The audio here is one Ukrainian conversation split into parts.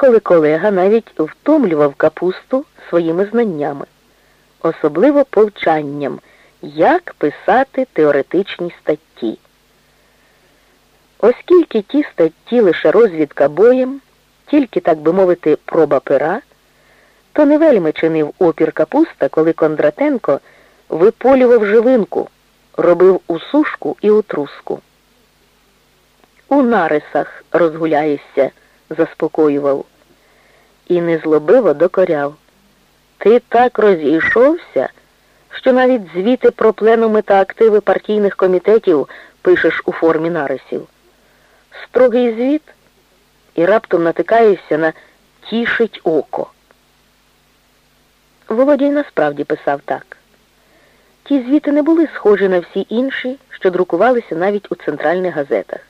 Деколи колега навіть втомлював капусту своїми знаннями, особливо повчанням, як писати теоретичні статті. Оскільки ті статті лише розвідка боєм, тільки, так би мовити, проба пера, то не вельми чинив опір капуста, коли Кондратенко виполював живинку, робив усушку і утруску. У нарисах розгуляєшся, заспокоював, і незлобиво докоряв. Ти так розійшовся, що навіть звіти про пленуми та активи партійних комітетів пишеш у формі нарисів. Строгий звіт і раптом натикаєшся на тішить око. Володій насправді писав так. Ті звіти не були схожі на всі інші, що друкувалися навіть у центральних газетах.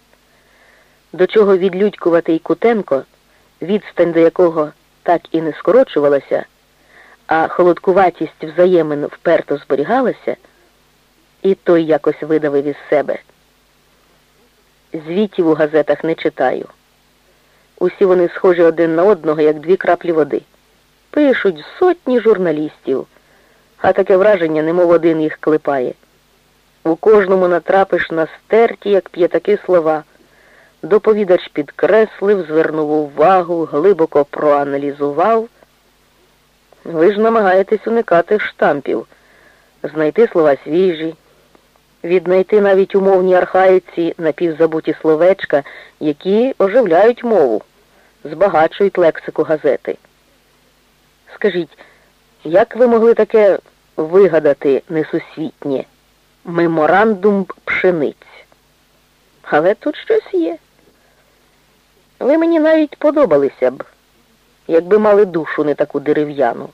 До чого відлюдькуватий Кутенко, відстань до якого так і не скорочувалася, а холодкуватість взаємин вперто зберігалася, і той якось видавив із себе. Звітів у газетах не читаю. Усі вони схожі один на одного, як дві краплі води. Пишуть сотні журналістів, а таке враження, немов один їх клепає. У кожному натрапиш на стерті, як п'ятаки слова. Доповідач підкреслив, звернув увагу, глибоко проаналізував. Ви ж намагаєтесь уникати штампів, знайти слова свіжі, віднайти навіть умовні архаїці напівзабуті словечка, які оживляють мову, збагачують лексику газети. Скажіть, як ви могли таке вигадати несусвітнє меморандум пшениць? Але тут щось є. Ви мені навіть подобалися б, якби мали душу не таку дерев'яну.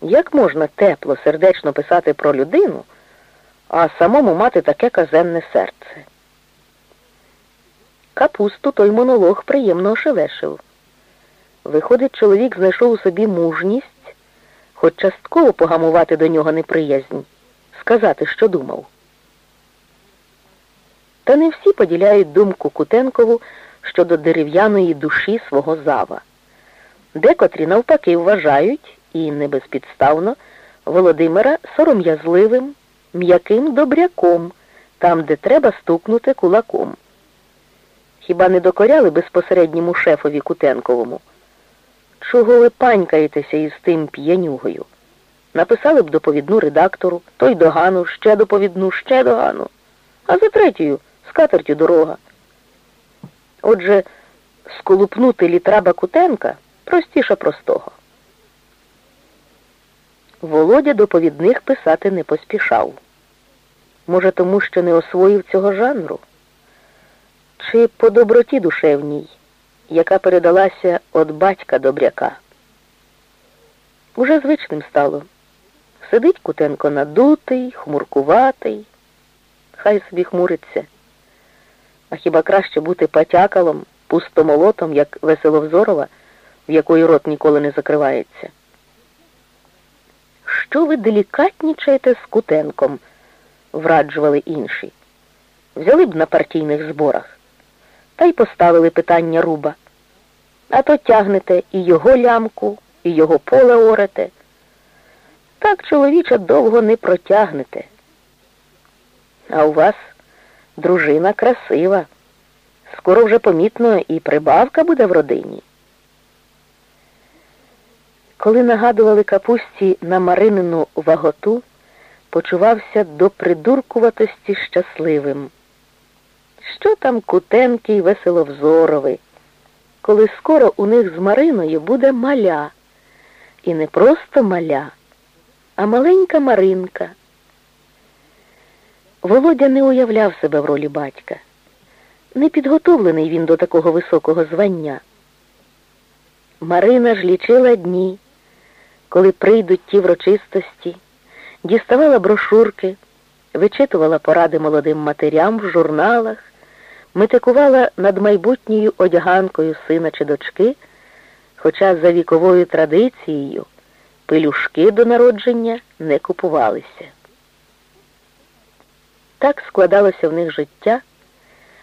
Як можна тепло, сердечно писати про людину, а самому мати таке казенне серце? Капусту той монолог приємно ошелешив. Виходить, чоловік знайшов у собі мужність, хоч частково погамувати до нього неприязнь, сказати, що думав. Та не всі поділяють думку Кутенкову щодо дерев'яної душі свого зава. Декотрі, навпаки, вважають, і не безпідставно, Володимира сором'язливим, м'яким добряком, там, де треба стукнути кулаком. Хіба не докоряли безпосередньому шефові Кутенковому? Чого ви панькаєтеся із тим п'янюгою? Написали б доповідну редактору, той догану, ще доповідну, ще догану, а за третьою скатертю дорога. Отже, сколупнути літраба Кутенка простіше простого. Володя доповідних писати не поспішав. Може, тому що не освоїв цього жанру? Чи по доброті душевній, яка передалася від батька добряка? Уже звичним стало. Сидить Кутенко надутий, хмуркуватий, хай собі хмуриться. А хіба краще бути потякалом, пустомолотом, як Веселовзорова, в якої рот ніколи не закривається? Що ви делікатнічаєте з Кутенком? враджували інші. Взяли б на партійних зборах та й поставили питання руба. А то тягнете і його лямку, і його поле орете. Так, чоловіча, довго не протягнете. А у вас дружина красива. Скоро вже помітно і прибавка буде в родині. Коли нагадували капусті на Маринину ваготу, почувався до придуркуватості щасливим. Що там Кутенки й Веселовзорови, коли скоро у них з Мариною буде маля, і не просто маля, а маленька Маринка. Володя не уявляв себе в ролі батька. Не підготовлений він до такого високого звання. Марина ж лічила дні, коли прийдуть ті врочистості, діставала брошурки, вичитувала поради молодим матерям в журналах, метикувала над майбутньою одяганкою сина чи дочки, хоча за віковою традицією пелюшки до народження не купувалися. Так складалося в них життя,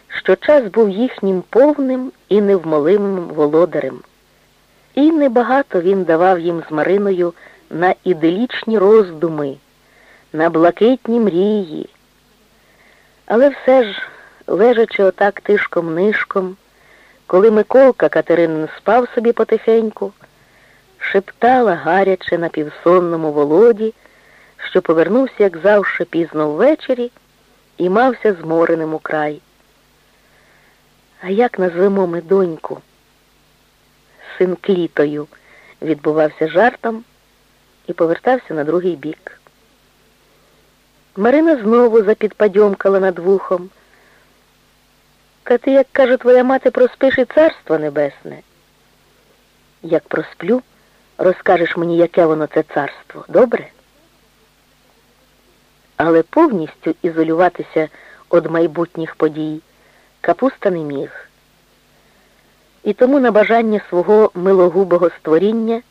що час був їхнім повним і невмолимим володарем. І небагато він давав їм з Мариною на іделічні роздуми, на блакитні мрії. Але все ж, лежачи отак тишком нишком, коли Миколка Катеринин спав собі потихеньку, шептала гаряче на півсонному володі, що повернувся, як завше, пізно ввечері і мався змореним у край. А як назвемо ми доньку? Син клітою, відбувався жартом і повертався на другий бік. Марина знову запідпадьомкала над вухом. Та ти, як каже твоя мати, проспиш і царство небесне. Як просплю, розкажеш мені, яке воно це царство, добре? Але повністю ізолюватися від майбутніх подій капуста не міг. І тому на бажання свого милогубого створіння